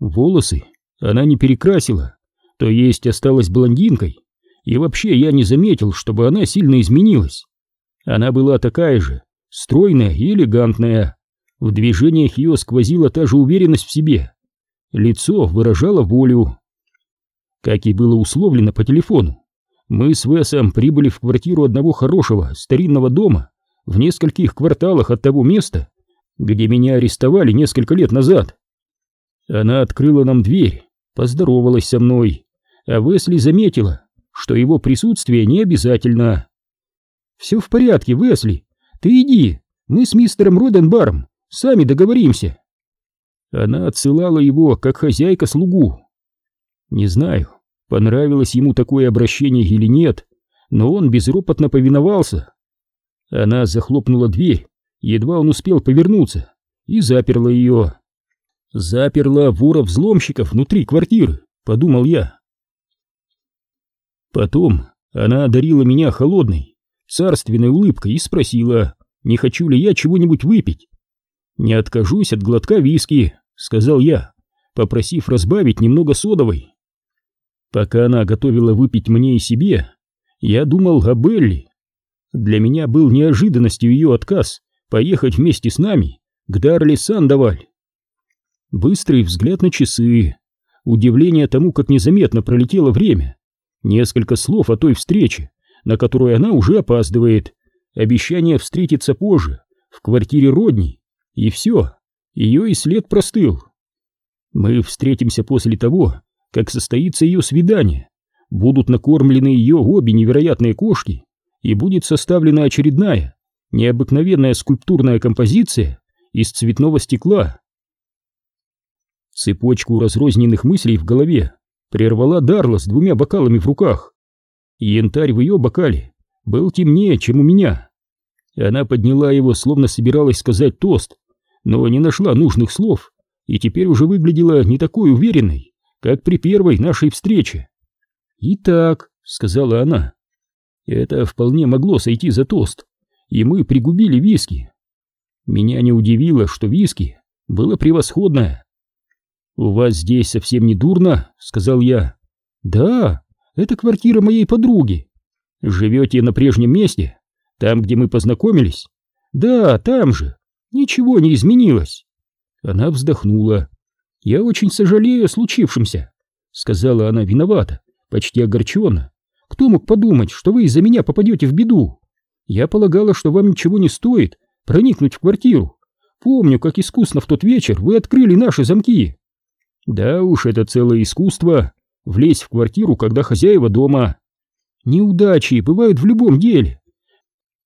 Волосы она не перекрасила, то есть осталась блондинкой, и вообще я не заметил, чтобы она сильно изменилась. Она была такая же, стройная и элегантная. В движениях ее сквозила та же уверенность в себе. Лицо выражало волю. Как и было условлено по телефону, мы с Весом прибыли в квартиру одного хорошего старинного дома в нескольких кварталах от того места, где меня арестовали несколько лет назад. Она открыла нам дверь, поздоровалась со мной, а Весли заметила, что его присутствие не обязательно. «Все в порядке, Весли, ты иди, мы с мистером Роденбаром сами договоримся». Она отсылала его, как хозяйка, слугу. Не знаю, понравилось ему такое обращение или нет, но он безропотно повиновался. Она захлопнула дверь, едва он успел повернуться, и заперла ее. Заперла вора-взломщиков внутри квартиры, подумал я. Потом она одарила меня холодной, царственной улыбкой и спросила, не хочу ли я чего-нибудь выпить. «Не откажусь от глотка виски», — сказал я, попросив разбавить немного содовой. Пока она готовила выпить мне и себе, я думал о Белли. Для меня был неожиданностью ее отказ поехать вместе с нами к Дарли Сандоваль. Быстрый взгляд на часы, удивление тому, как незаметно пролетело время, несколько слов о той встрече, на которую она уже опаздывает, обещание встретиться позже, в квартире Родни, и все, ее и след простыл. Мы встретимся после того, как состоится ее свидание, будут накормлены ее обе невероятные кошки, и будет составлена очередная, необыкновенная скульптурная композиция из цветного стекла. Цепочку разрозненных мыслей в голове прервала Дарла с двумя бокалами в руках. Янтарь в ее бокале был темнее, чем у меня. Она подняла его, словно собиралась сказать тост, но не нашла нужных слов и теперь уже выглядела не такой уверенной, как при первой нашей встрече. «Итак», — сказала она, — это вполне могло сойти за тост, и мы пригубили виски. Меня не удивило, что виски было превосходное. «У вас здесь совсем не дурно», — сказал я. «Да, это квартира моей подруги. Живете на прежнем месте? Там, где мы познакомились?» «Да, там же. Ничего не изменилось». Она вздохнула. «Я очень сожалею о случившемся», — сказала она виновата, почти огорченно. «Кто мог подумать, что вы из-за меня попадете в беду? Я полагала, что вам ничего не стоит проникнуть в квартиру. Помню, как искусно в тот вечер вы открыли наши замки. Да уж, это целое искусство — влезть в квартиру, когда хозяева дома. Неудачи бывают в любом деле.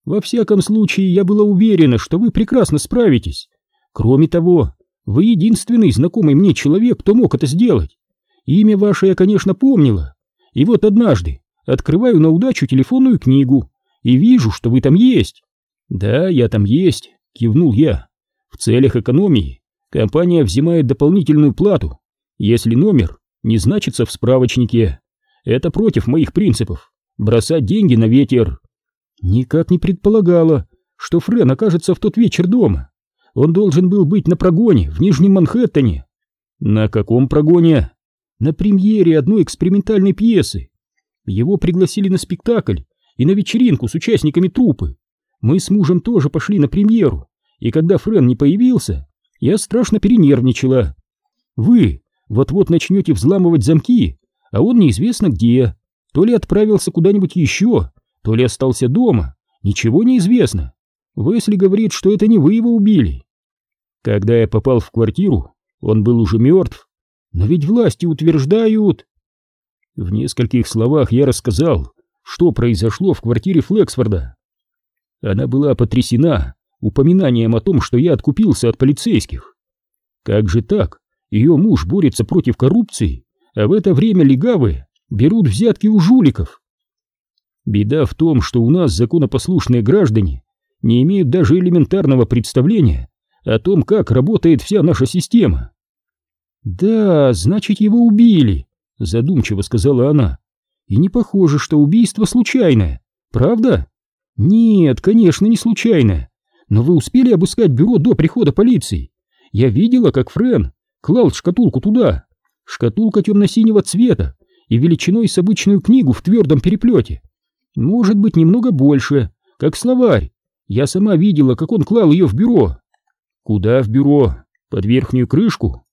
Во всяком случае, я была уверена, что вы прекрасно справитесь. Кроме того, вы единственный знакомый мне человек, кто мог это сделать. Имя ваше я, конечно, помнила. И вот однажды открываю на удачу телефонную книгу и вижу, что вы там есть. Да, я там есть, кивнул я. В целях экономии компания взимает дополнительную плату если номер не значится в справочнике. Это против моих принципов. Бросать деньги на ветер. Никак не предполагала, что Френ окажется в тот вечер дома. Он должен был быть на прогоне в Нижнем Манхэттене. На каком прогоне? На премьере одной экспериментальной пьесы. Его пригласили на спектакль и на вечеринку с участниками труппы. Мы с мужем тоже пошли на премьеру, и когда Френ не появился, я страшно перенервничала. Вы вот-вот начнете взламывать замки, а он неизвестно где. То ли отправился куда-нибудь еще, то ли остался дома. Ничего не известно. Весли говорит, что это не вы его убили. Когда я попал в квартиру, он был уже мертв. Но ведь власти утверждают... В нескольких словах я рассказал, что произошло в квартире Флексфорда. Она была потрясена упоминанием о том, что я откупился от полицейских. Как же так? Ее муж борется против коррупции, а в это время легавые берут взятки у жуликов. Беда в том, что у нас законопослушные граждане не имеют даже элементарного представления о том, как работает вся наша система. «Да, значит, его убили», — задумчиво сказала она. «И не похоже, что убийство случайное, правда?» «Нет, конечно, не случайное. Но вы успели обыскать бюро до прихода полиции? Я видела, как Френ клал шкатулку туда. Шкатулка темно-синего цвета и величиной с обычную книгу в твердом переплете. Может быть, немного больше, как словарь. Я сама видела, как он клал ее в бюро. Куда в бюро? Под верхнюю крышку?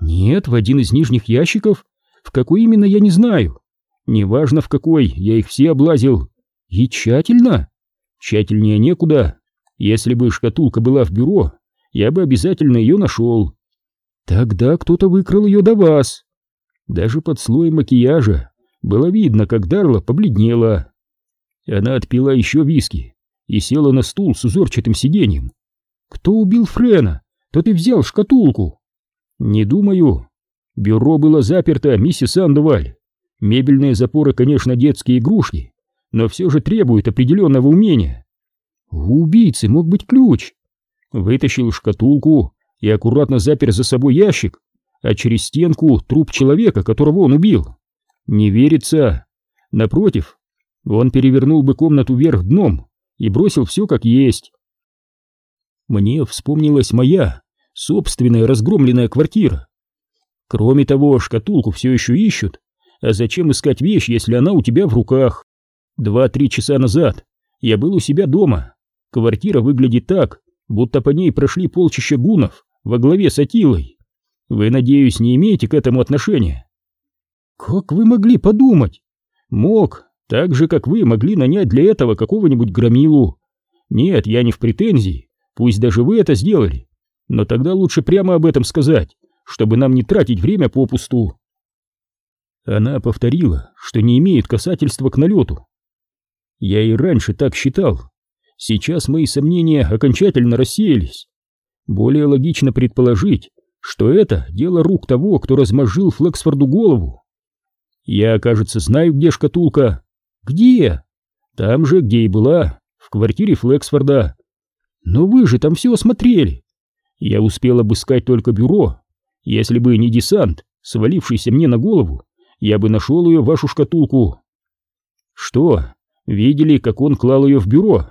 Нет, в один из нижних ящиков. В какой именно, я не знаю. Неважно в какой, я их все облазил. И тщательно. Тщательнее некуда. Если бы шкатулка была в бюро, я бы обязательно ее нашел. Тогда кто-то выкрал ее до вас. Даже под слоем макияжа было видно, как Дарла побледнела. Она отпила еще виски и села на стул с узорчатым сиденьем. Кто убил Френа? Тот и взял шкатулку. Не думаю. Бюро было заперто, миссис Сандоваль. Мебельные запоры, конечно, детские игрушки, но все же требуют определенного умения. У убийцы мог быть ключ. Вытащил шкатулку и аккуратно запер за собой ящик, а через стенку труп человека, которого он убил. Не верится. Напротив, он перевернул бы комнату вверх дном и бросил все как есть. Мне вспомнилась моя собственная разгромленная квартира. Кроме того, шкатулку все еще ищут. А зачем искать вещь, если она у тебя в руках? Два-три часа назад я был у себя дома. Квартира выглядит так, будто по ней прошли полчища гунов во главе с Атилой. Вы, надеюсь, не имеете к этому отношения? Как вы могли подумать? Мог, так же, как вы могли нанять для этого какого-нибудь громилу. Нет, я не в претензии, пусть даже вы это сделали. Но тогда лучше прямо об этом сказать, чтобы нам не тратить время попусту. Она повторила, что не имеет касательства к налету. Я и раньше так считал. Сейчас мои сомнения окончательно рассеялись. Более логично предположить, что это дело рук того, кто размозжил Флексфорду голову. Я, кажется, знаю, где шкатулка. Где? Там же, где и была, в квартире Флексфорда. Но вы же там все осмотрели. Я успел обыскать только бюро. Если бы не десант, свалившийся мне на голову, я бы нашел ее, вашу шкатулку. Что, видели, как он клал ее в бюро?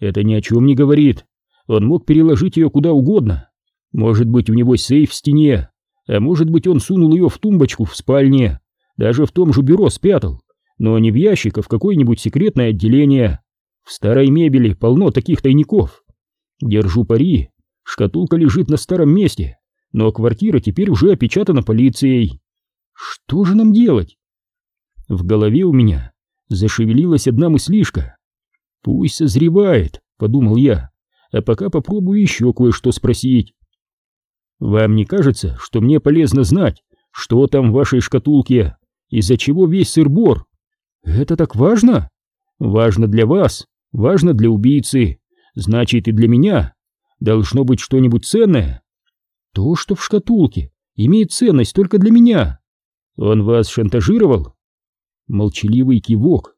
Это ни о чем не говорит. Он мог переложить ее куда угодно. Может быть, у него сейф в стене, а может быть, он сунул ее в тумбочку в спальне, даже в том же бюро спрятал, но не в ящик, а в какое-нибудь секретное отделение. В старой мебели полно таких тайников. Держу пари, шкатулка лежит на старом месте, но квартира теперь уже опечатана полицией. Что же нам делать? В голове у меня зашевелилась одна мыслишка. Пусть созревает, подумал я, а пока попробую еще кое-что спросить. Вам не кажется, что мне полезно знать, что там в вашей шкатулке, из-за чего весь сыр-бор? Это так важно? Важно для вас, важно для убийцы, значит и для меня. Должно быть что-нибудь ценное. То, что в шкатулке, имеет ценность только для меня. Он вас шантажировал? Молчаливый кивок.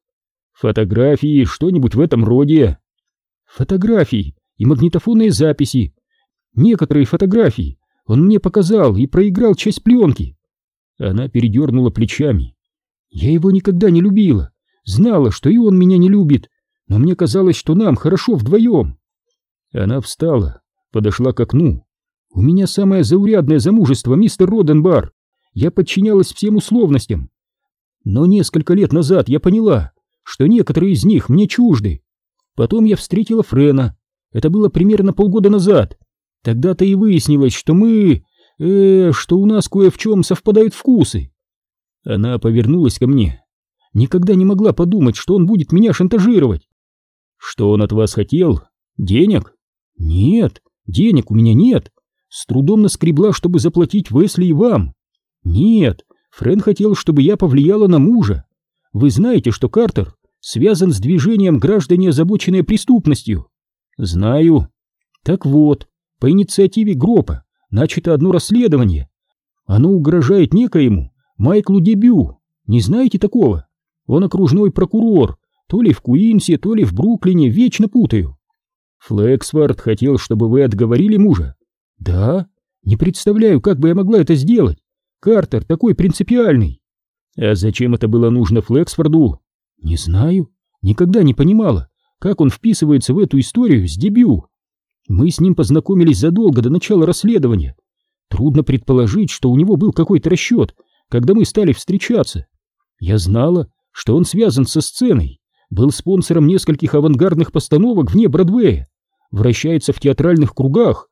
Фотографии, что-нибудь в этом роде. Фотографии и магнитофонные записи. Некоторые фотографии он мне показал и проиграл часть пленки. Она передернула плечами. Я его никогда не любила. Знала, что и он меня не любит. Но мне казалось, что нам хорошо вдвоем. Она встала, подошла к окну. У меня самое заурядное замужество, мистер Роденбар. Я подчинялась всем условностям. Но несколько лет назад я поняла, что некоторые из них мне чужды. Потом я встретила Френа. Это было примерно полгода назад. Тогда-то и выяснилось, что мы... Э, что у нас кое в чем совпадают вкусы. Она повернулась ко мне. Никогда не могла подумать, что он будет меня шантажировать. Что он от вас хотел? Денег? Нет, денег у меня нет. С трудом наскребла, чтобы заплатить Весли и вам. Нет, Френ хотел, чтобы я повлияла на мужа. Вы знаете, что Картер связан с движением граждане, озабоченные преступностью? Знаю. Так вот, по инициативе Гропа начато одно расследование. Оно угрожает некоему Майклу Дебю. Не знаете такого? Он окружной прокурор, то ли в Куинсе, то ли в Бруклине, вечно путаю. Флексфорд хотел, чтобы вы отговорили мужа. Да? Не представляю, как бы я могла это сделать. Картер такой принципиальный. А зачем это было нужно Флексфорду? Не знаю. Никогда не понимала, как он вписывается в эту историю с дебют. Мы с ним познакомились задолго до начала расследования. Трудно предположить, что у него был какой-то расчет, когда мы стали встречаться. Я знала, что он связан со сценой, был спонсором нескольких авангардных постановок вне Бродвея, вращается в театральных кругах.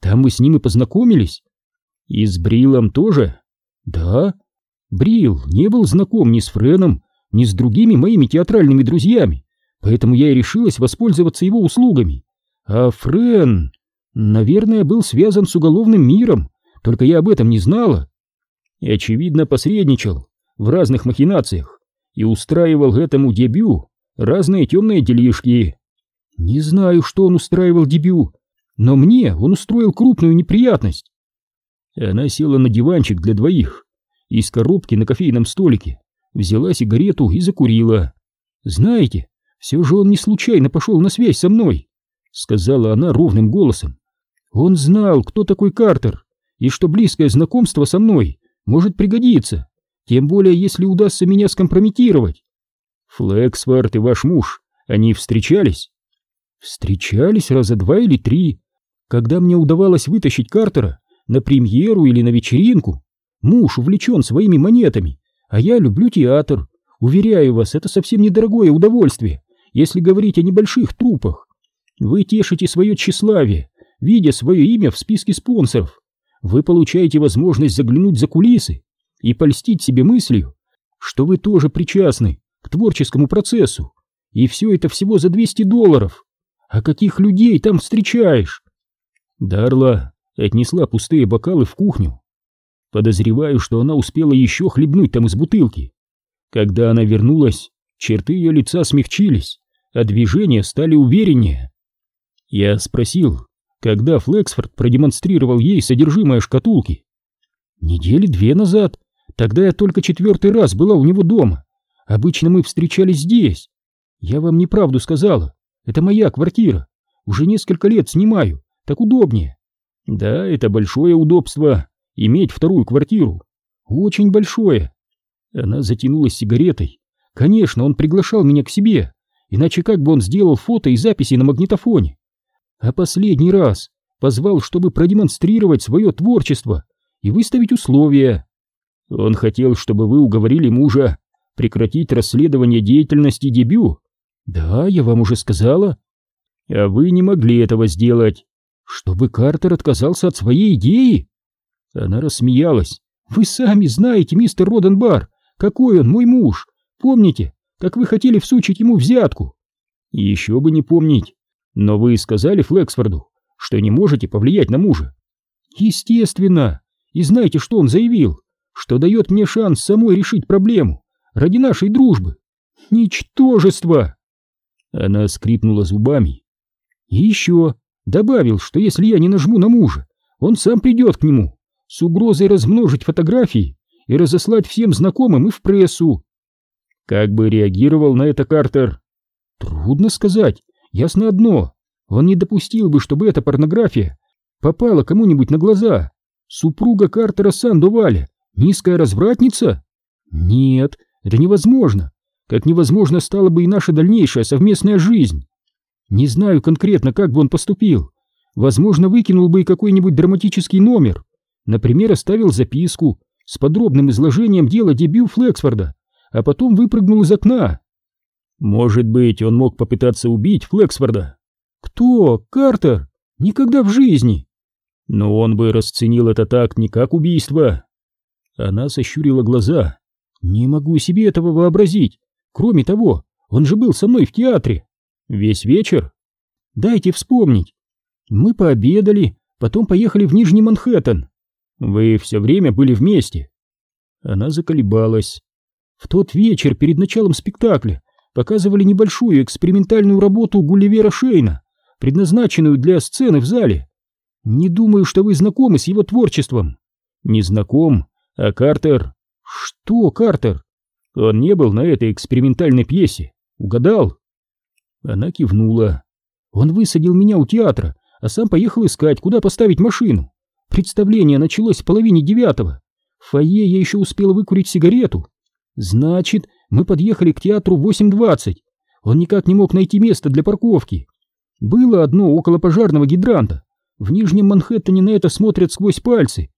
Там мы с ним и познакомились. И с Брилом тоже? Да. Брил не был знаком ни с Френом, ни с другими моими театральными друзьями, поэтому я и решилась воспользоваться его услугами. А Френ, наверное, был связан с уголовным миром, только я об этом не знала. И, очевидно, посредничал в разных махинациях и устраивал этому дебю разные темные делишки. Не знаю, что он устраивал дебю, но мне он устроил крупную неприятность. Она села на диванчик для двоих, из коробки на кофейном столике взяла сигарету и закурила. Знаете, все же он не случайно пошел на связь со мной, сказала она ровным голосом. Он знал, кто такой Картер, и что близкое знакомство со мной может пригодиться, тем более если удастся меня скомпрометировать. Флексфорд и ваш муж, они встречались? Встречались раза два или три. Когда мне удавалось вытащить Картера на премьеру или на вечеринку, муж увлечен своими монетами, а я люблю театр. Уверяю вас, это совсем недорогое удовольствие, если говорить о небольших трупах. Вы тешите свое тщеславие, видя свое имя в списке спонсоров. Вы получаете возможность заглянуть за кулисы и польстить себе мыслью, что вы тоже причастны к творческому процессу, и все это всего за 200 долларов. А каких людей там встречаешь? Дарла отнесла пустые бокалы в кухню. Подозреваю, что она успела еще хлебнуть там из бутылки. Когда она вернулась, черты ее лица смягчились, а движения стали увереннее. Я спросил, когда Флексфорд продемонстрировал ей содержимое шкатулки. Недели две назад, тогда я только четвертый раз была у него дома. Обычно мы встречались здесь. Я вам неправду сказала. Это моя квартира. Уже несколько лет снимаю. Так удобнее. Да, это большое удобство. Иметь вторую квартиру. Очень большое. Она затянулась сигаретой. Конечно, он приглашал меня к себе. Иначе как бы он сделал фото и записи на магнитофоне? А последний раз позвал, чтобы продемонстрировать свое творчество и выставить условия. Он хотел, чтобы вы уговорили мужа прекратить расследование деятельности дебю. Да, я вам уже сказала. А вы не могли этого сделать. Чтобы Картер отказался от своей идеи? Она рассмеялась. Вы сами знаете, мистер Роденбар, какой он, мой муж. Помните, как вы хотели всучить ему взятку? Еще бы не помнить. Но вы сказали Флексфорду, что не можете повлиять на мужа. Естественно. И знаете, что он заявил? Что дает мне шанс самой решить проблему ради нашей дружбы. Ничтожество! Она скрипнула зубами. И еще добавил, что если я не нажму на мужа, он сам придет к нему с угрозой размножить фотографии и разослать всем знакомым и в прессу. Как бы реагировал на это Картер? Трудно сказать. Ясно одно. Он не допустил бы, чтобы эта порнография попала кому-нибудь на глаза. Супруга Картера Сандуваля низкая развратница? Нет, это невозможно как невозможно стала бы и наша дальнейшая совместная жизнь. Не знаю конкретно, как бы он поступил. Возможно, выкинул бы и какой-нибудь драматический номер. Например, оставил записку с подробным изложением дела дебют Флексфорда, а потом выпрыгнул из окна. Может быть, он мог попытаться убить Флексфорда? Кто? Картер? Никогда в жизни. Но он бы расценил это так не как убийство. Она сощурила глаза. Не могу себе этого вообразить. Кроме того, он же был со мной в театре. Весь вечер. Дайте вспомнить. Мы пообедали, потом поехали в Нижний Манхэттен. Вы все время были вместе. Она заколебалась. В тот вечер перед началом спектакля показывали небольшую экспериментальную работу Гулливера Шейна, предназначенную для сцены в зале. Не думаю, что вы знакомы с его творчеством. Не знаком, а Картер... Что Картер? Он не был на этой экспериментальной пьесе. Угадал? Она кивнула. Он высадил меня у театра, а сам поехал искать, куда поставить машину. Представление началось в половине девятого. В фойе я еще успел выкурить сигарету. Значит, мы подъехали к театру в 8.20. Он никак не мог найти место для парковки. Было одно около пожарного гидранта. В Нижнем Манхэттене на это смотрят сквозь пальцы.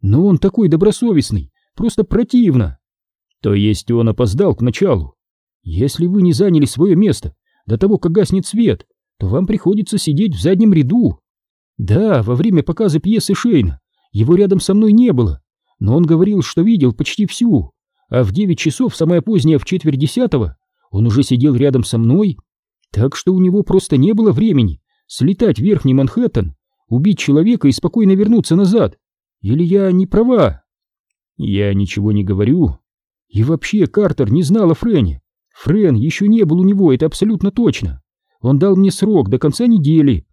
Но он такой добросовестный, просто противно. То есть он опоздал к началу. Если вы не заняли свое место до того, как гаснет свет, то вам приходится сидеть в заднем ряду. Да, во время показа пьесы Шейна его рядом со мной не было, но он говорил, что видел почти всю, а в девять часов, самое позднее, в четверть десятого, он уже сидел рядом со мной, так что у него просто не было времени слетать в Верхний Манхэттен, убить человека и спокойно вернуться назад. Или я не права? Я ничего не говорю. И вообще Картер не знал о Френе. Френ еще не был у него, это абсолютно точно. Он дал мне срок до конца недели.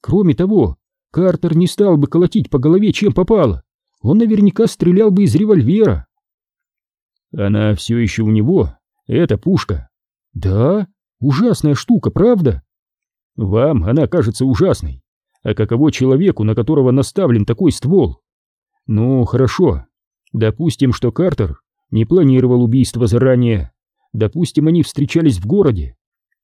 Кроме того, Картер не стал бы колотить по голове, чем попало. Он наверняка стрелял бы из револьвера. Она все еще у него. Это пушка. Да, ужасная штука, правда? Вам она кажется ужасной. А каково человеку, на которого наставлен такой ствол? Ну, хорошо. Допустим, что Картер не планировал убийство заранее. Допустим, они встречались в городе.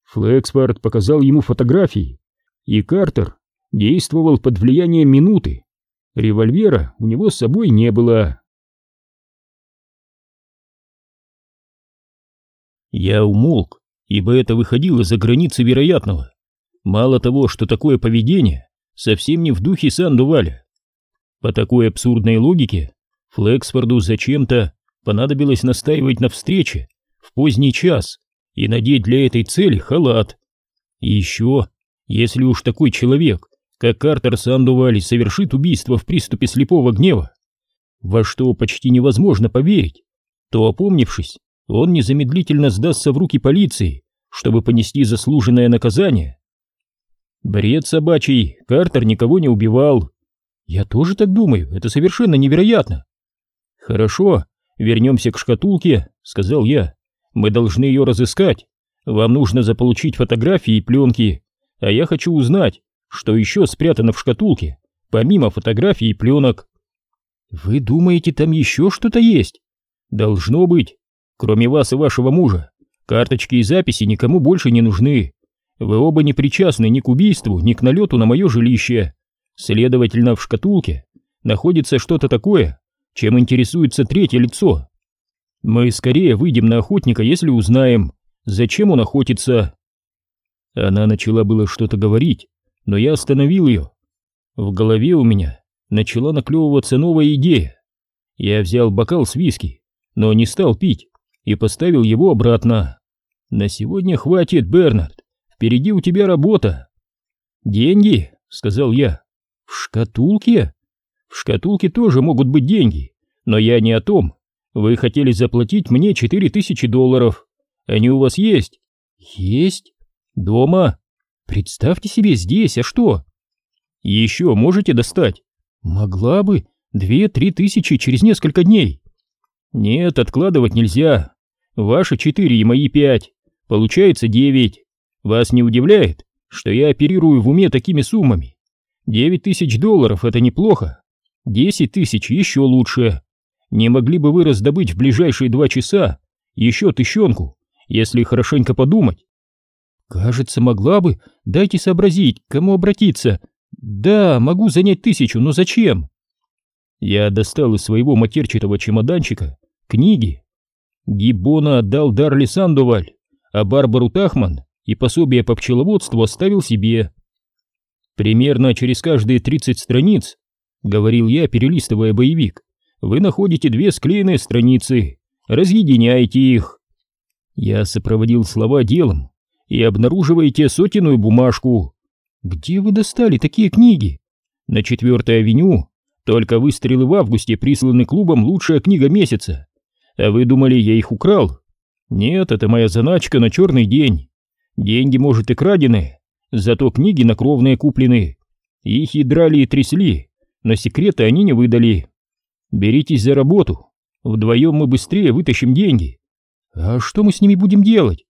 Флексфорд показал ему фотографии, и Картер действовал под влиянием минуты. Револьвера у него с собой не было. Я умолк, ибо это выходило за границы вероятного. Мало того, что такое поведение совсем не в духе Сандуваля. По такой абсурдной логике Флексфорду зачем-то понадобилось настаивать на встрече в поздний час и надеть для этой цели халат. И еще, если уж такой человек, как Картер Сандували, совершит убийство в приступе слепого гнева, во что почти невозможно поверить, то, опомнившись, он незамедлительно сдастся в руки полиции, чтобы понести заслуженное наказание. Бред собачий, Картер никого не убивал. Я тоже так думаю, это совершенно невероятно. Хорошо, вернемся к шкатулке, сказал я. Мы должны ее разыскать. Вам нужно заполучить фотографии и пленки, а я хочу узнать, что еще спрятано в шкатулке, помимо фотографий и пленок. Вы думаете, там еще что-то есть? Должно быть. Кроме вас и вашего мужа, карточки и записи никому больше не нужны. Вы оба не причастны ни к убийству, ни к налету на мое жилище. Следовательно, в шкатулке находится что-то такое, чем интересуется третье лицо. Мы скорее выйдем на охотника, если узнаем, зачем он охотится. Она начала было что-то говорить, но я остановил ее. В голове у меня начала наклевываться новая идея. Я взял бокал с виски, но не стал пить и поставил его обратно. На сегодня хватит, Бернард. Впереди у тебя работа. Деньги, сказал я. В шкатулке? В шкатулке тоже могут быть деньги, но я не о том. Вы хотели заплатить мне четыре тысячи долларов. Они у вас есть? Есть. Дома? Представьте себе здесь, а что? Еще можете достать? Могла бы. Две-три тысячи через несколько дней. Нет, откладывать нельзя. Ваши четыре и мои пять. Получается девять. Вас не удивляет, что я оперирую в уме такими суммами? Девять тысяч долларов — это неплохо. Десять тысяч еще лучше. Не могли бы вы раздобыть в ближайшие два часа еще тыщенку, если хорошенько подумать? Кажется, могла бы. Дайте сообразить, к кому обратиться. Да, могу занять тысячу, но зачем? Я достал из своего матерчатого чемоданчика книги. Гиббона отдал Дарли Сандуваль, а Барбару Тахман и пособие по пчеловодству оставил себе. Примерно через каждые 30 страниц, говорил я, перелистывая боевик, вы находите две склеенные страницы, разъединяете их. Я сопроводил слова делом и обнаруживаете сотенную бумажку. Где вы достали такие книги? На четвертой авеню только выстрелы в августе присланы клубом «Лучшая книга месяца». А вы думали, я их украл? Нет, это моя заначка на черный день. Деньги, может, и крадены, зато книги на кровные куплены. Их и драли и трясли, но секреты они не выдали. Беритесь за работу, вдвоем мы быстрее вытащим деньги. А что мы с ними будем делать?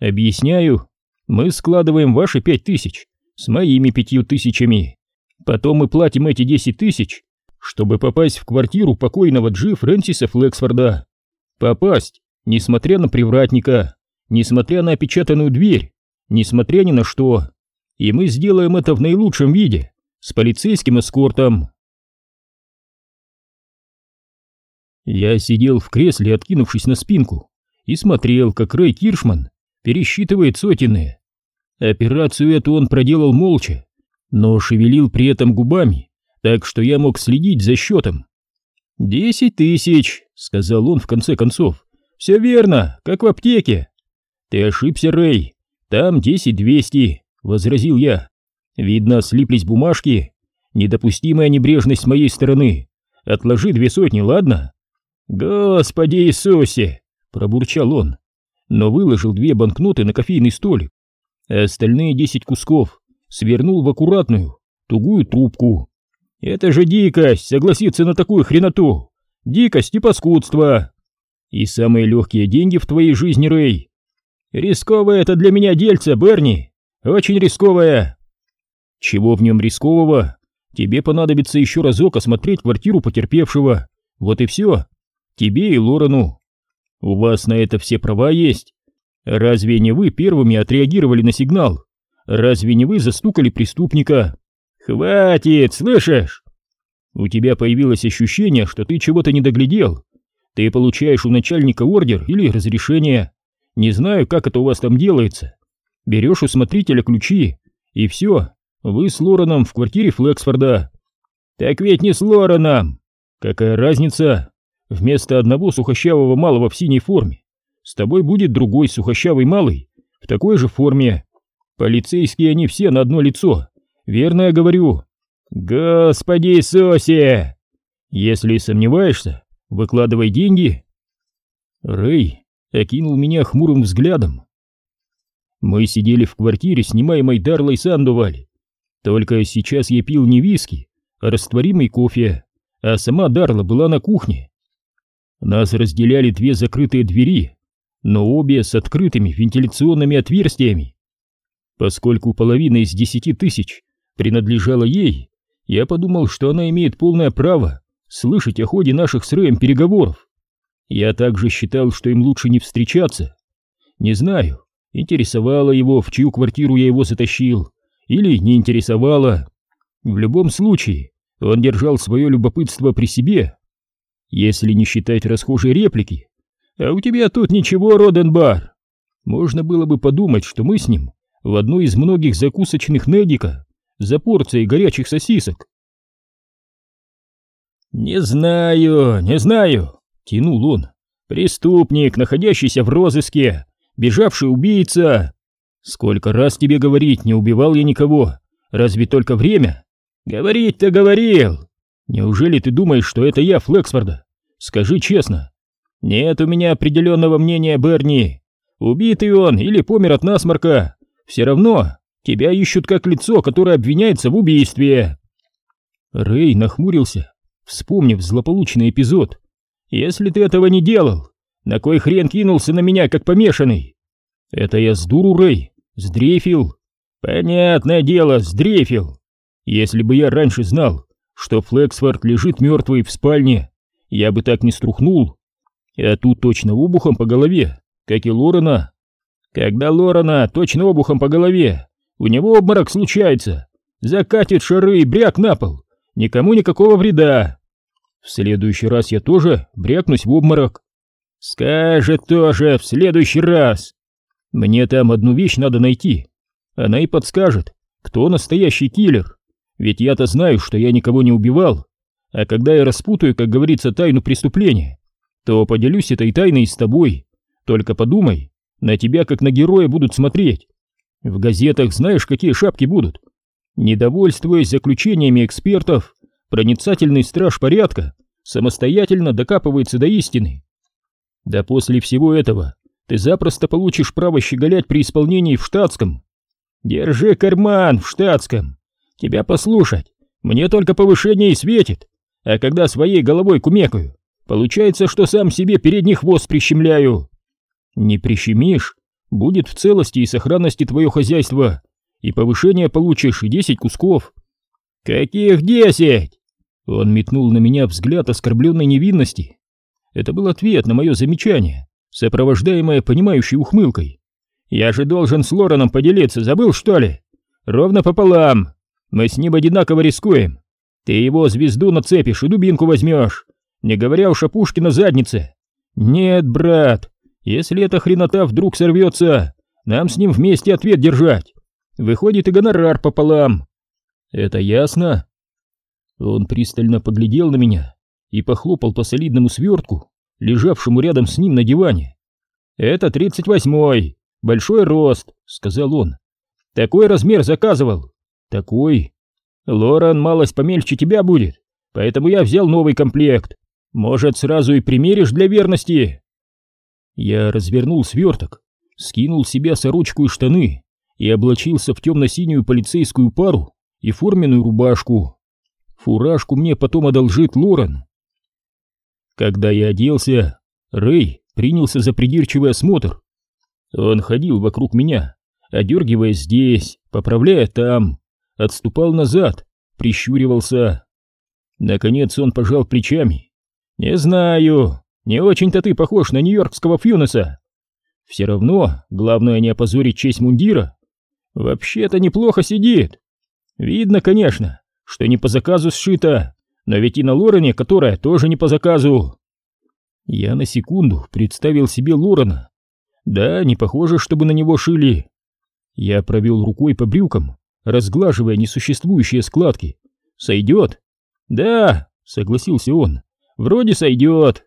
Объясняю, мы складываем ваши пять тысяч с моими пятью тысячами. Потом мы платим эти десять тысяч, чтобы попасть в квартиру покойного Джи Фрэнсиса Флексфорда. Попасть, несмотря на привратника несмотря на опечатанную дверь, несмотря ни на что. И мы сделаем это в наилучшем виде, с полицейским эскортом. Я сидел в кресле, откинувшись на спинку, и смотрел, как Рэй Киршман пересчитывает сотенные. Операцию эту он проделал молча, но шевелил при этом губами, так что я мог следить за счетом. «Десять тысяч», — сказал он в конце концов. «Все верно, как в аптеке». «Ты ошибся, Рэй, там десять двести», — возразил я. «Видно, слиплись бумажки. Недопустимая небрежность с моей стороны. Отложи две сотни, ладно?» «Господи Иисусе!» — пробурчал он, но выложил две банкноты на кофейный столик. Остальные десять кусков свернул в аккуратную, тугую трубку. «Это же дикость, согласиться на такую хреноту! Дикость и паскудство!» «И самые легкие деньги в твоей жизни, Рэй!» «Рисковое это для меня дельце, Берни! Очень рисковое!» «Чего в нем рискового? Тебе понадобится еще разок осмотреть квартиру потерпевшего. Вот и все. Тебе и Лорену. У вас на это все права есть. Разве не вы первыми отреагировали на сигнал? Разве не вы застукали преступника? Хватит, слышишь? У тебя появилось ощущение, что ты чего-то не доглядел. Ты получаешь у начальника ордер или разрешение. Не знаю, как это у вас там делается. Берешь у смотрителя ключи, и все, вы с Лореном в квартире Флексфорда. Так ведь не с Лореном. Какая разница? Вместо одного сухощавого малого в синей форме с тобой будет другой сухощавый малый в такой же форме. Полицейские они все на одно лицо. Верно я говорю? Господи Иисусе! Если сомневаешься, выкладывай деньги. Рэй окинул меня хмурым взглядом. Мы сидели в квартире, снимаемой Дарлой Сандуваль. Только сейчас я пил не виски, а растворимый кофе, а сама Дарла была на кухне. Нас разделяли две закрытые двери, но обе с открытыми вентиляционными отверстиями. Поскольку половина из десяти тысяч принадлежала ей, я подумал, что она имеет полное право слышать о ходе наших с Рэем переговоров. Я также считал, что им лучше не встречаться. Не знаю, интересовало его, в чью квартиру я его затащил, или не интересовало. В любом случае, он держал свое любопытство при себе. Если не считать расхожей реплики, а у тебя тут ничего, Роденбар. Можно было бы подумать, что мы с ним в одной из многих закусочных Недика за порцией горячих сосисок. «Не знаю, не знаю», — тянул он. «Преступник, находящийся в розыске, бежавший убийца. Сколько раз тебе говорить, не убивал я никого, разве только время? Говорить-то говорил. Неужели ты думаешь, что это я, Флексфорда? Скажи честно, «Нет у меня определенного мнения, Берни. Убитый он или помер от насморка. Все равно тебя ищут как лицо, которое обвиняется в убийстве». Рэй нахмурился, вспомнив злополучный эпизод. «Если ты этого не делал, на кой хрен кинулся на меня, как помешанный?» «Это я с дуру, Рэй, сдрейфил». «Понятное дело, сдрейфил. Если бы я раньше знал, что Флексфорд лежит мертвый в спальне, я бы так не струхнул. А тут точно обухом по голове, как и Лорена. Когда Лорена точно обухом по голове, у него обморок случается. Закатит шары и бряк на пол. Никому никакого вреда. В следующий раз я тоже брякнусь в обморок. Скажет тоже в следующий раз. Мне там одну вещь надо найти. Она и подскажет, кто настоящий киллер. Ведь я-то знаю, что я никого не убивал. А когда я распутаю, как говорится, тайну преступления, то поделюсь этой тайной с тобой. Только подумай, на тебя как на героя будут смотреть. В газетах знаешь, какие шапки будут? Недовольствуясь заключениями экспертов, проницательный страж порядка самостоятельно докапывается до истины. Да после всего этого ты запросто получишь право щеголять при исполнении в штатском. Держи карман в штатском. Тебя послушать, мне только повышение и светит. А когда своей головой кумекаю, Получается, что сам себе передний хвост прищемляю. Не прищемишь, будет в целости и сохранности твое хозяйство, и повышение получишь и десять кусков. Каких десять? Он метнул на меня взгляд оскорбленной невинности. Это был ответ на мое замечание, сопровождаемое понимающей ухмылкой. Я же должен с Лореном поделиться, забыл что ли? Ровно пополам. Мы с ним одинаково рискуем. Ты его звезду нацепишь и дубинку возьмешь, не говоря уж о пушке на заднице. Нет, брат, если эта хренота вдруг сорвется, нам с ним вместе ответ держать. Выходит и гонорар пополам. Это ясно? Он пристально поглядел на меня и похлопал по солидному свертку, лежавшему рядом с ним на диване. «Это тридцать восьмой, большой рост», — сказал он. «Такой размер заказывал». «Такой?» «Лоран малость помельче тебя будет, поэтому я взял новый комплект. Может, сразу и примеришь для верности?» Я развернул сверток, скинул с себя сорочку и штаны и облачился в темно-синюю полицейскую пару и форменную рубашку. Фуражку мне потом одолжит Лорен. Когда я оделся, Рэй принялся за придирчивый осмотр. Он ходил вокруг меня, одергивая здесь, поправляя там, отступал назад, прищуривался. Наконец он пожал плечами. «Не знаю, не очень-то ты похож на нью-йоркского Фьюнеса. Все равно, главное не опозорить честь мундира. Вообще-то неплохо сидит. Видно, конечно, что не по заказу сшито, но ведь и на Лорене, которая тоже не по заказу. Я на секунду представил себе Лорена. Да, не похоже, чтобы на него шили. Я провел рукой по брюкам, разглаживая несуществующие складки. «Сойдет?» «Да», — согласился он, — «вроде сойдет».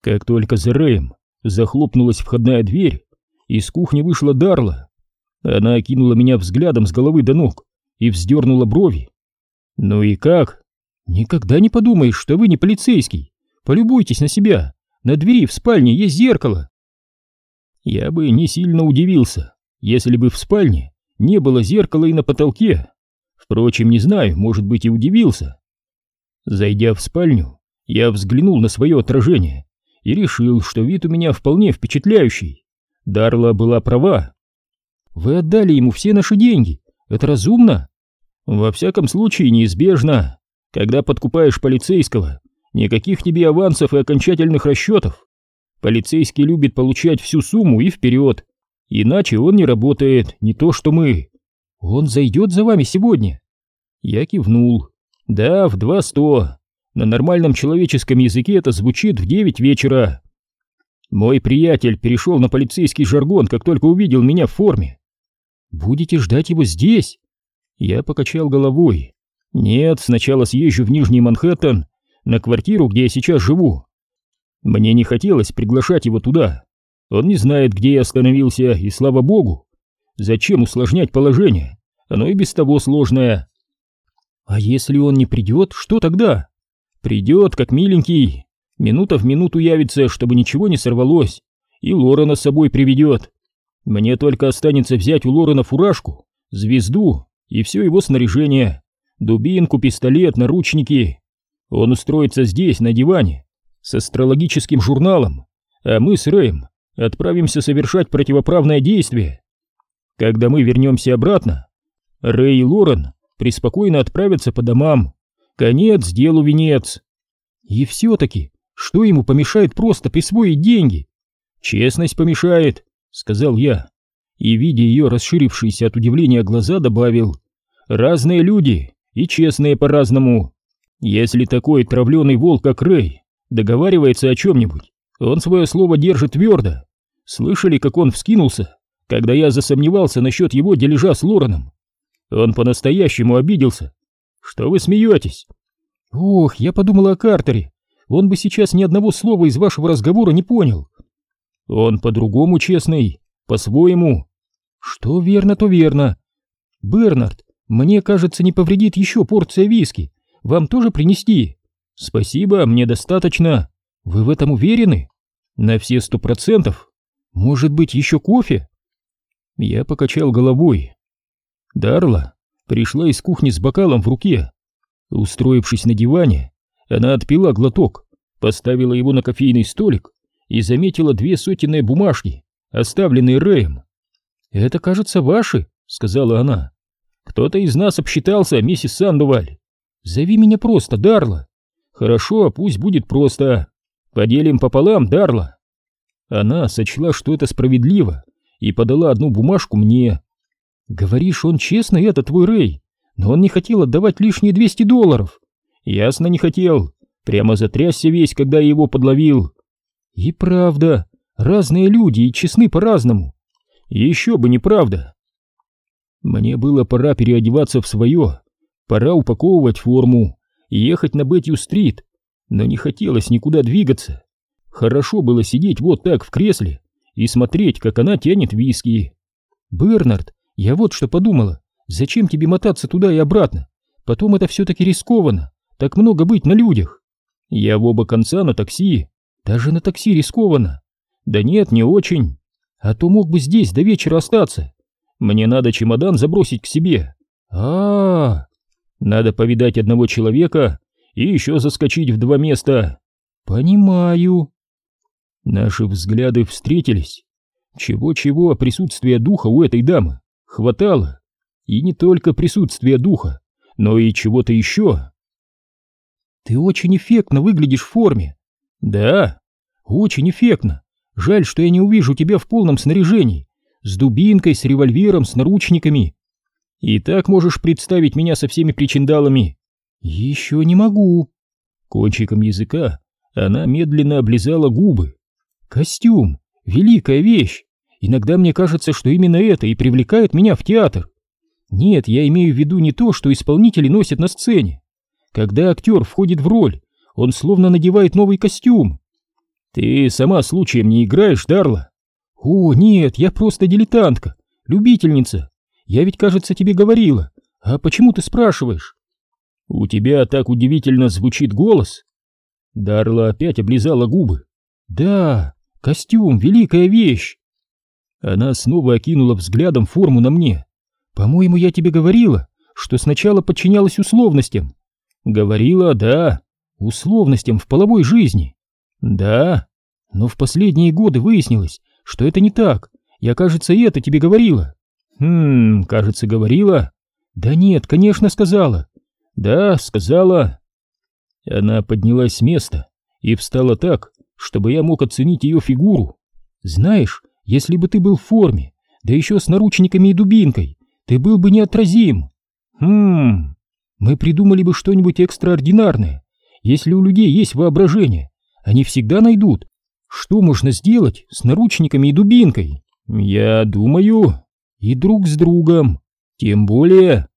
Как только за Рэем захлопнулась входная дверь, из кухни вышла Дарла. Она окинула меня взглядом с головы до ног и вздернула брови. «Ну и как?» «Никогда не подумаешь, что вы не полицейский. Полюбуйтесь на себя. На двери в спальне есть зеркало». Я бы не сильно удивился, если бы в спальне не было зеркала и на потолке. Впрочем, не знаю, может быть и удивился. Зайдя в спальню, я взглянул на свое отражение и решил, что вид у меня вполне впечатляющий. Дарла была права. Вы отдали ему все наши деньги. Это разумно? Во всяком случае, неизбежно. Когда подкупаешь полицейского, никаких тебе авансов и окончательных расчетов. Полицейский любит получать всю сумму и вперед. Иначе он не работает, не то что мы. Он зайдет за вами сегодня? Я кивнул. Да, в два сто. На нормальном человеческом языке это звучит в девять вечера. Мой приятель перешел на полицейский жаргон, как только увидел меня в форме. Будете ждать его здесь? Я покачал головой. Нет, сначала съезжу в Нижний Манхэттен, на квартиру, где я сейчас живу. Мне не хотелось приглашать его туда. Он не знает, где я остановился, и слава богу. Зачем усложнять положение? Оно и без того сложное. А если он не придет, что тогда? Придет, как миленький, минута в минуту явится, чтобы ничего не сорвалось, и Лорена с собой приведет. Мне только останется взять у Лорена фуражку, звезду и все его снаряжение, дубинку, пистолет, наручники. Он устроится здесь, на диване, с астрологическим журналом, а мы с Рэем отправимся совершать противоправное действие. Когда мы вернемся обратно, Рэй и Лорен преспокойно отправятся по домам. Конец делу венец. И все-таки, что ему помешает просто присвоить деньги? Честность помешает, сказал я. И, видя ее расширившиеся от удивления глаза, добавил. Разные люди, и честные по-разному. Если такой травленый волк, как Рэй, договаривается о чем-нибудь, он свое слово держит твердо. Слышали, как он вскинулся, когда я засомневался насчет его дележа с Лораном? Он по-настоящему обиделся. Что вы смеетесь? Ох, я подумала о Картере. Он бы сейчас ни одного слова из вашего разговора не понял. Он по-другому честный, по-своему. Что верно, то верно. Бернард, мне кажется, не повредит еще порция виски. Вам тоже принести? Спасибо, мне достаточно. Вы в этом уверены? На все сто процентов. Может быть, еще кофе? Я покачал головой. Дарла пришла из кухни с бокалом в руке. Устроившись на диване, она отпила глоток, поставила его на кофейный столик и заметила две сотенные бумажки, оставленные Рэем. «Это, кажется, ваши», — сказала она. «Кто-то из нас обсчитался, миссис Сандуваль. Зови меня просто, Дарла». «Хорошо, пусть будет просто. Поделим пополам, Дарла». Она сочла, что это справедливо, и подала одну бумажку мне. «Говоришь, он честный, это твой Рэй, но он не хотел отдавать лишние 200 долларов. Ясно не хотел. Прямо затрясся весь, когда я его подловил. И правда, разные люди и честны по-разному. Еще бы неправда. Мне было пора переодеваться в свое, пора упаковывать форму и ехать на Бетью-стрит, но не хотелось никуда двигаться. Хорошо было сидеть вот так в кресле и смотреть, как она тянет виски. «Бернард, я вот что подумала, зачем тебе мотаться туда и обратно? Потом это все-таки рискованно, так много быть на людях. Я в оба конца на такси, даже на такси рискованно. Да нет, не очень. А то мог бы здесь до вечера остаться. Мне надо чемодан забросить к себе. А, -а, -а. надо повидать одного человека и еще заскочить в два места. Понимаю. Наши взгляды встретились. Чего-чего, присутствия духа у этой дамы хватало. И не только присутствия духа, но и чего-то еще. Ты очень эффектно выглядишь в форме. Да, очень эффектно. Жаль, что я не увижу тебя в полном снаряжении, с дубинкой, с револьвером, с наручниками. И так можешь представить меня со всеми причиндалами. Еще не могу. Кончиком языка она медленно облизала губы. Костюм — великая вещь. Иногда мне кажется, что именно это и привлекает меня в театр. Нет, я имею в виду не то, что исполнители носят на сцене. Когда актер входит в роль, он словно надевает новый костюм. Ты сама случаем не играешь, Дарла? О, нет, я просто дилетантка, любительница. Я ведь, кажется, тебе говорила. А почему ты спрашиваешь? У тебя так удивительно звучит голос. Дарла опять облизала губы. Да, костюм — великая вещь. Она снова окинула взглядом форму на мне. По-моему, я тебе говорила, что сначала подчинялась условностям. Говорила, да, условностям в половой жизни. Да, но в последние годы выяснилось, что это не так. Я, кажется, и это тебе говорила. Хм, кажется, говорила. Да нет, конечно, сказала. Да, сказала. Она поднялась с места и встала так, чтобы я мог оценить ее фигуру. Знаешь, если бы ты был в форме, да еще с наручниками и дубинкой, ты был бы неотразим. Хм, мы придумали бы что-нибудь экстраординарное. Если у людей есть воображение, они всегда найдут, что можно сделать с наручниками и дубинкой. Я думаю, и друг с другом. Тем более...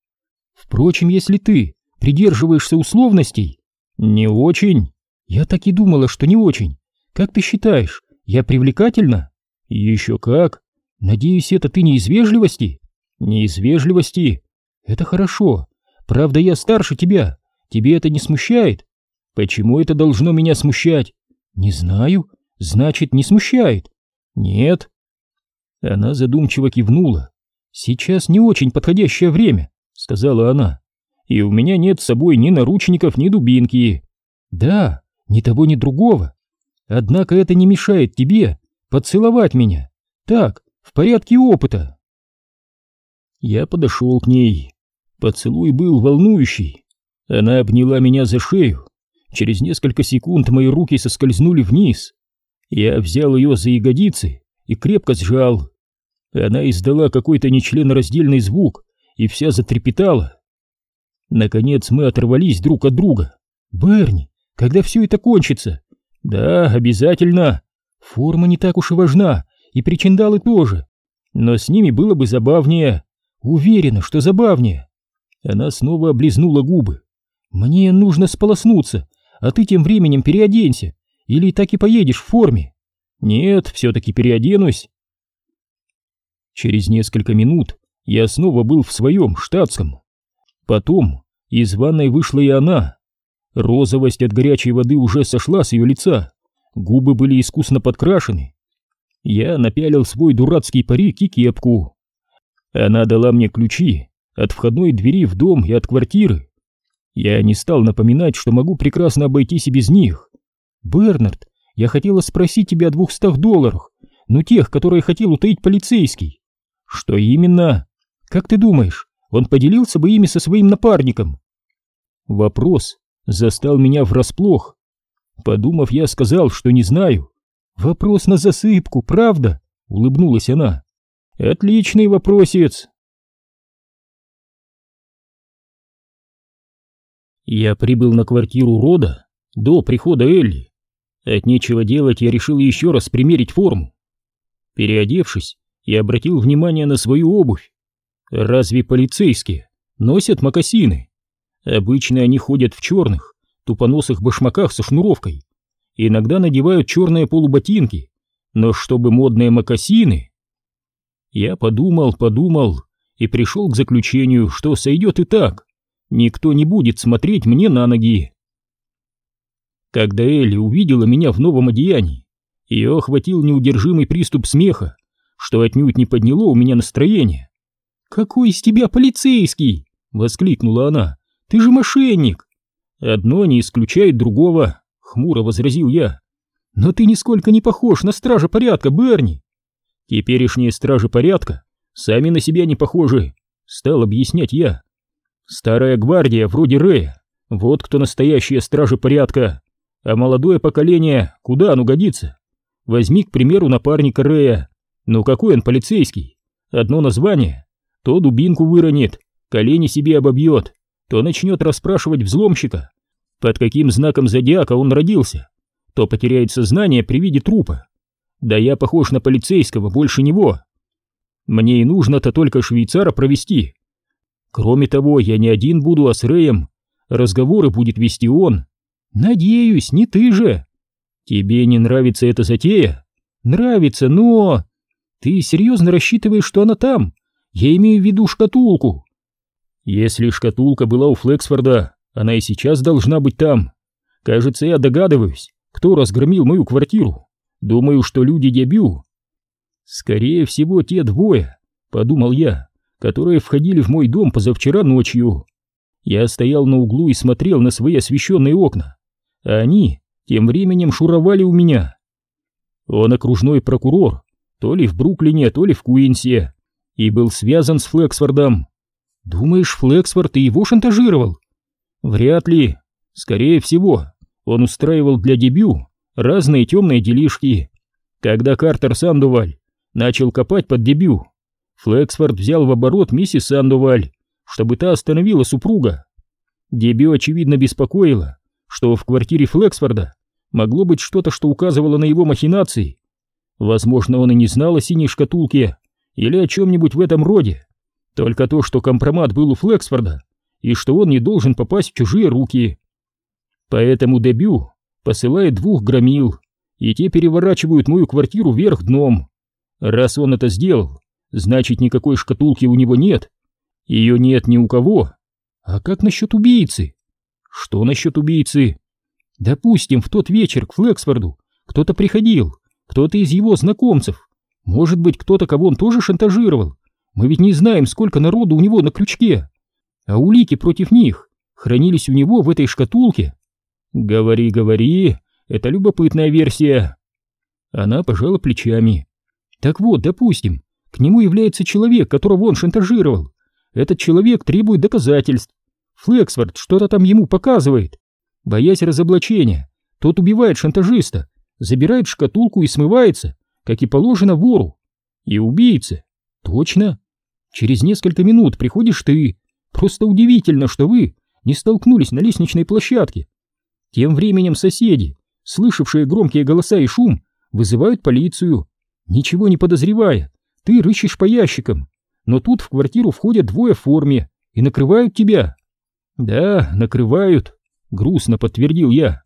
Впрочем, если ты придерживаешься условностей, не очень. Я так и думала, что не очень. Как ты считаешь, я привлекательна? Еще как. Надеюсь, это ты не из вежливости? Не из вежливости. Это хорошо. Правда, я старше тебя. Тебе это не смущает? Почему это должно меня смущать? Не знаю. Значит, не смущает? Нет. Она задумчиво кивнула. Сейчас не очень подходящее время, сказала она. И у меня нет с собой ни наручников, ни дубинки. Да, ни того, ни другого. Однако это не мешает тебе поцеловать меня. Так, в порядке опыта. Я подошел к ней. Поцелуй был волнующий. Она обняла меня за шею, Через несколько секунд мои руки соскользнули вниз. Я взял ее за ягодицы и крепко сжал. Она издала какой-то нечленораздельный звук и вся затрепетала. Наконец мы оторвались друг от друга. «Берни, когда все это кончится?» «Да, обязательно. Форма не так уж и важна, и причиндалы тоже. Но с ними было бы забавнее. Уверена, что забавнее». Она снова облизнула губы. «Мне нужно сполоснуться, а ты тем временем переоденься, или так и поедешь в форме. Нет, все-таки переоденусь. Через несколько минут я снова был в своем штатском. Потом из ванной вышла и она. Розовость от горячей воды уже сошла с ее лица, губы были искусно подкрашены. Я напялил свой дурацкий парик и кепку. Она дала мне ключи от входной двери в дом и от квартиры. Я не стал напоминать, что могу прекрасно обойтись и без них. Бернард, я хотела спросить тебя о двухстах долларах, но тех, которые хотел утаить полицейский. Что именно? Как ты думаешь, он поделился бы ими со своим напарником? Вопрос застал меня врасплох. Подумав, я сказал, что не знаю. Вопрос на засыпку, правда? Улыбнулась она. Отличный вопросец. Я прибыл на квартиру Рода до прихода Элли. От нечего делать я решил еще раз примерить форму. Переодевшись, я обратил внимание на свою обувь. Разве полицейские носят мокасины? Обычно они ходят в черных, тупоносых башмаках со шнуровкой. Иногда надевают черные полуботинки, но чтобы модные мокасины... Я подумал, подумал и пришел к заключению, что сойдет и так. Никто не будет смотреть мне на ноги. Когда Элли увидела меня в новом одеянии, ее охватил неудержимый приступ смеха, что отнюдь не подняло у меня настроение. «Какой из тебя полицейский!» — воскликнула она. «Ты же мошенник!» «Одно не исключает другого», — хмуро возразил я. «Но ты нисколько не похож на стража порядка, Берни!» «Теперешние стражи порядка сами на себя не похожи», — стал объяснять я. «Старая гвардия, вроде Рэя, вот кто настоящие стражи порядка. А молодое поколение, куда оно годится? Возьми, к примеру, напарника Рэя. Ну какой он полицейский? Одно название. То дубинку выронит, колени себе обобьет, то начнет расспрашивать взломщика, под каким знаком зодиака он родился, то потеряет сознание при виде трупа. Да я похож на полицейского, больше него. Мне и нужно-то только швейцара провести. Кроме того, я не один буду, а с Рэем. Разговоры будет вести он. Надеюсь, не ты же. Тебе не нравится эта затея? Нравится, но... Ты серьезно рассчитываешь, что она там? Я имею в виду шкатулку. Если шкатулка была у Флексфорда, она и сейчас должна быть там. Кажется, я догадываюсь, кто разгромил мою квартиру. Думаю, что люди дебю. Скорее всего, те двое, подумал я, которые входили в мой дом позавчера ночью. Я стоял на углу и смотрел на свои освещенные окна а они тем временем шуровали у меня. Он окружной прокурор, то ли в Бруклине, то ли в Куинсе, и был связан с Флексфордом. Думаешь, Флексфорд и его шантажировал? Вряд ли. Скорее всего, он устраивал для дебю разные темные делишки. Когда Картер Сандуваль начал копать под дебю, Флексфорд взял в оборот миссис Сандуваль, чтобы та остановила супруга. Дебю, очевидно, беспокоило, что в квартире Флексфорда могло быть что-то, что указывало на его махинации. Возможно, он и не знал о синей шкатулке или о чем-нибудь в этом роде. Только то, что компромат был у Флексфорда и что он не должен попасть в чужие руки. Поэтому Дебю посылает двух громил, и те переворачивают мою квартиру вверх дном. Раз он это сделал, значит никакой шкатулки у него нет. Ее нет ни у кого. А как насчет убийцы? Что насчет убийцы? Допустим, в тот вечер к Флексфорду кто-то приходил, кто-то из его знакомцев. Может быть, кто-то, кого он тоже шантажировал. Мы ведь не знаем, сколько народу у него на крючке. А улики против них хранились у него в этой шкатулке. Говори, говори, это любопытная версия. Она пожала плечами. Так вот, допустим, к нему является человек, которого он шантажировал. Этот человек требует доказательств. Флексфорд что-то там ему показывает. Боясь разоблачения, тот убивает шантажиста, забирает шкатулку и смывается, как и положено вору. И убийце. Точно. Через несколько минут приходишь ты. Просто удивительно, что вы не столкнулись на лестничной площадке. Тем временем соседи, слышавшие громкие голоса и шум, вызывают полицию. Ничего не подозревая, ты рыщешь по ящикам, но тут в квартиру входят двое в форме и накрывают тебя. «Да, накрывают», — грустно подтвердил я.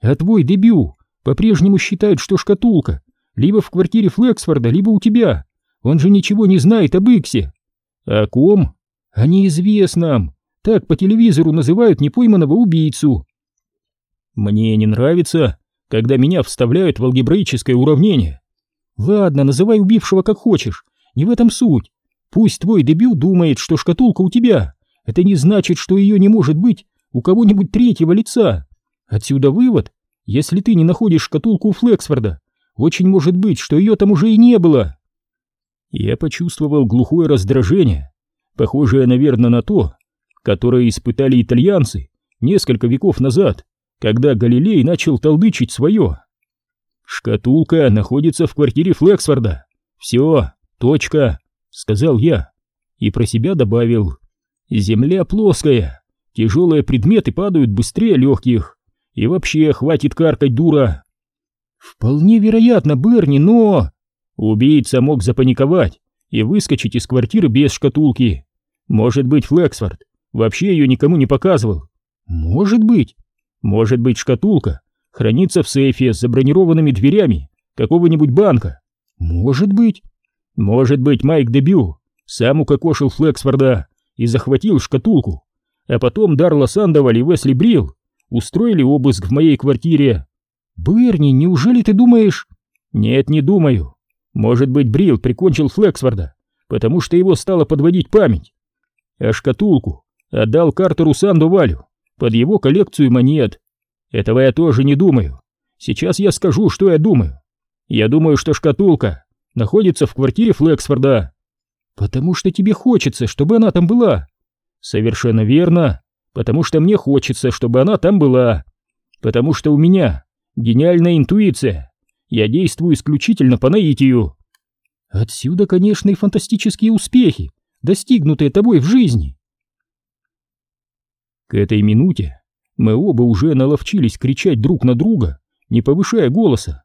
«А твой дебю по-прежнему считает, что шкатулка либо в квартире Флексфорда, либо у тебя. Он же ничего не знает об Иксе». «О ком?» «О неизвестном. Так по телевизору называют непойманного убийцу». «Мне не нравится, когда меня вставляют в алгебраическое уравнение». «Ладно, называй убившего как хочешь, не в этом суть. Пусть твой дебют думает, что шкатулка у тебя, это не значит, что ее не может быть у кого-нибудь третьего лица. Отсюда вывод, если ты не находишь шкатулку у Флексфорда, очень может быть, что ее там уже и не было. Я почувствовал глухое раздражение, похожее, наверное, на то, которое испытали итальянцы несколько веков назад, когда Галилей начал толдычить свое. «Шкатулка находится в квартире Флексфорда. Все, точка», — сказал я и про себя добавил. Земля плоская, тяжелые предметы падают быстрее легких. И вообще, хватит каркать, дура. Вполне вероятно, Берни, но... Убийца мог запаниковать и выскочить из квартиры без шкатулки. Может быть, Флексфорд вообще ее никому не показывал. Может быть. Может быть, шкатулка хранится в сейфе с забронированными дверями какого-нибудь банка. Может быть. Может быть, Майк Дебю сам укокошил Флексфорда и захватил шкатулку, а потом Дарла Сандоваль и Весли Брил устроили обыск в моей квартире. Берни, неужели ты думаешь... Нет, не думаю. Может быть, Брил прикончил Флексфорда, потому что его стало подводить память. А шкатулку отдал Картеру Сандовалю под его коллекцию монет. Этого я тоже не думаю. Сейчас я скажу, что я думаю. Я думаю, что шкатулка находится в квартире Флексфорда. Потому что тебе хочется, чтобы она там была. Совершенно верно. Потому что мне хочется, чтобы она там была. Потому что у меня гениальная интуиция. Я действую исключительно по наитию. Отсюда, конечно, и фантастические успехи, достигнутые тобой в жизни. К этой минуте мы оба уже наловчились кричать друг на друга, не повышая голоса.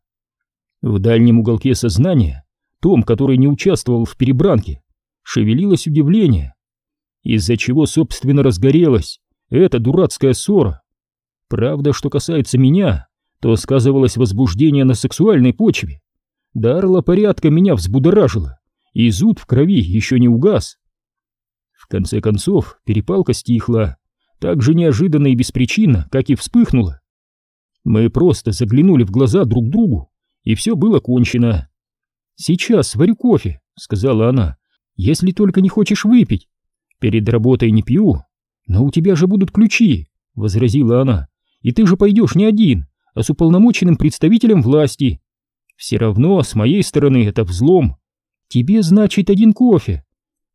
В дальнем уголке сознания, том, который не участвовал в перебранке, шевелилось удивление. Из-за чего, собственно, разгорелась эта дурацкая ссора. Правда, что касается меня, то сказывалось возбуждение на сексуальной почве. Дарла порядка меня взбудоражила, и зуд в крови еще не угас. В конце концов, перепалка стихла, так же неожиданно и беспричинно, как и вспыхнула. Мы просто заглянули в глаза друг другу, и все было кончено. «Сейчас сварю кофе», — сказала она, — «если только не хочешь выпить. Перед работой не пью, но у тебя же будут ключи», — возразила она, — «и ты же пойдешь не один, а с уполномоченным представителем власти. Все равно, с моей стороны, это взлом. Тебе, значит, один кофе.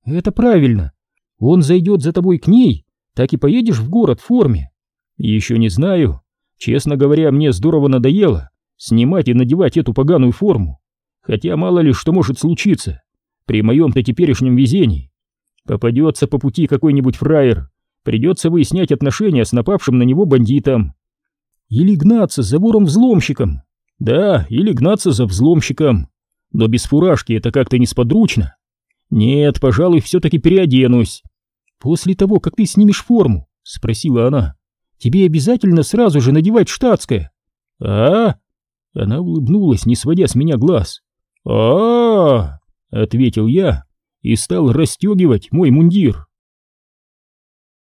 Это правильно. Он зайдет за тобой к ней, так и поедешь в город в форме. Еще не знаю. Честно говоря, мне здорово надоело снимать и надевать эту поганую форму. Хотя мало ли что может случиться при моем-то теперешнем везении. Попадется по пути какой-нибудь фраер, придется выяснять отношения с напавшим на него бандитом. Или гнаться за вором-взломщиком. Да, или гнаться за взломщиком. Но без фуражки это как-то несподручно. Нет, пожалуй, все-таки переоденусь. После того, как ты снимешь форму, спросила она, тебе обязательно сразу же надевать штатское. А? Она улыбнулась, не сводя с меня глаз. а, -а, -а ответил я и стал расстегивать мой мундир.